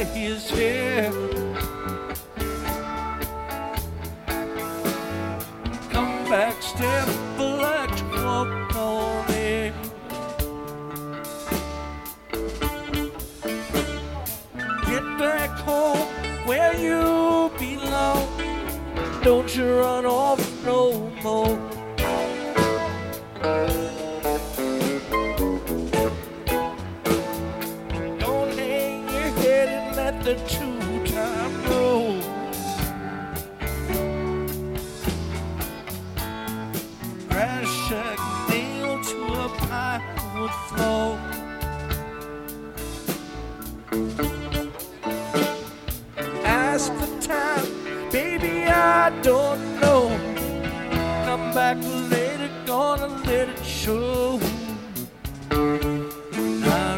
why his hair. Come back, step to walk on in. Get back home where you belong. Don't you run off no more. Later, gonna let it show.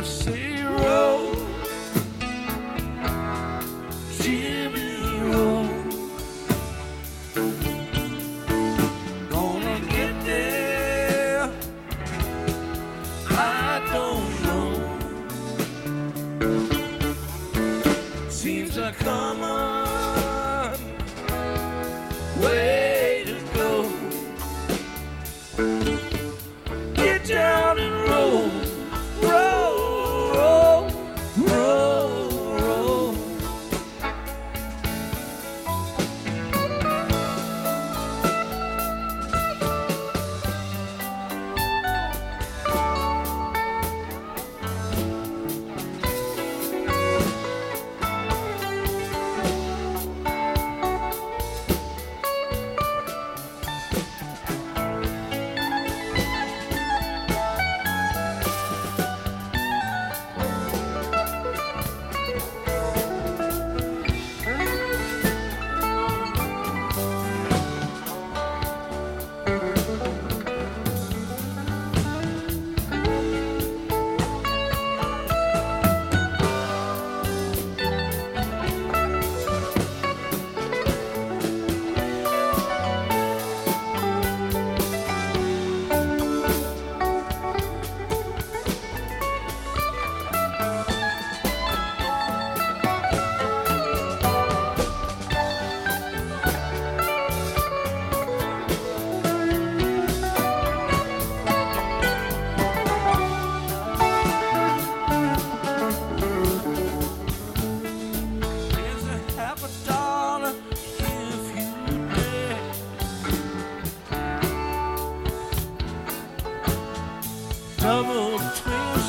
Say roll, Jimmy roll. Gonna get there. I don't know. Seems a common way double twin.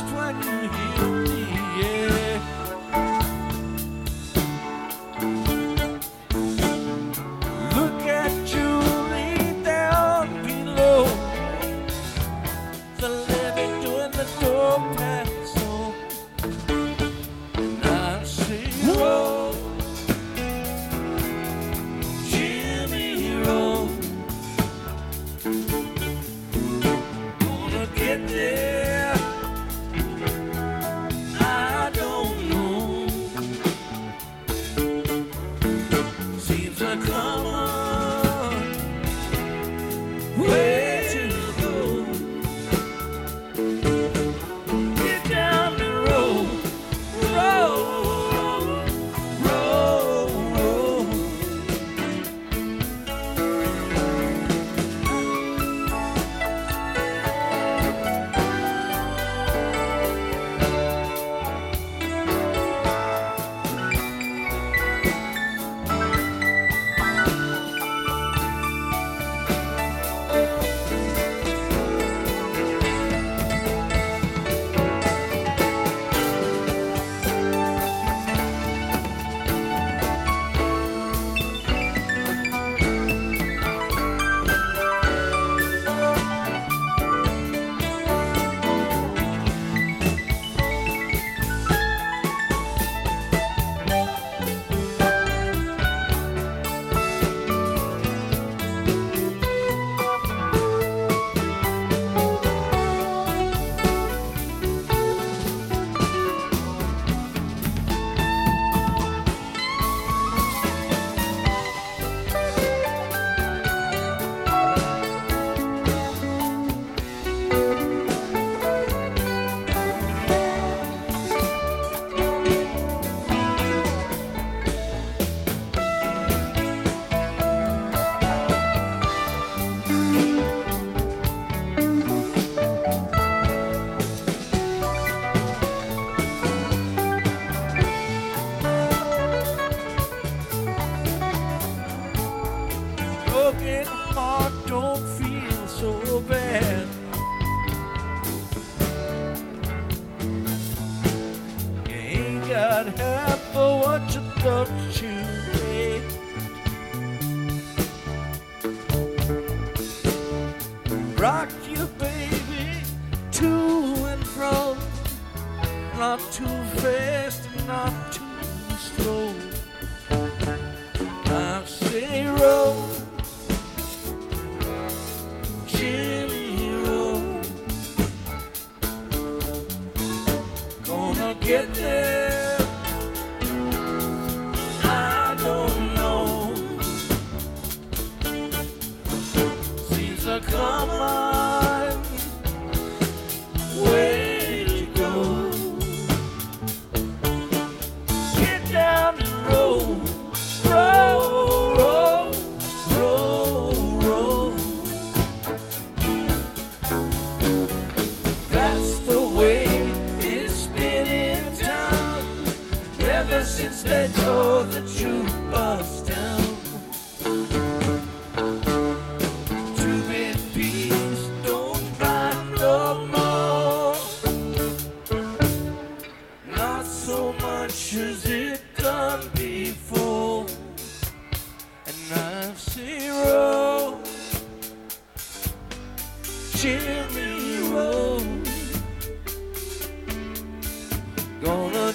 rock you, baby, to and fro. Not too fast, not too slow. I say roll, Jimmy roll. Gonna get there.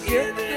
get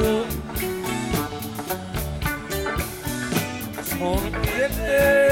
room. It's gonna be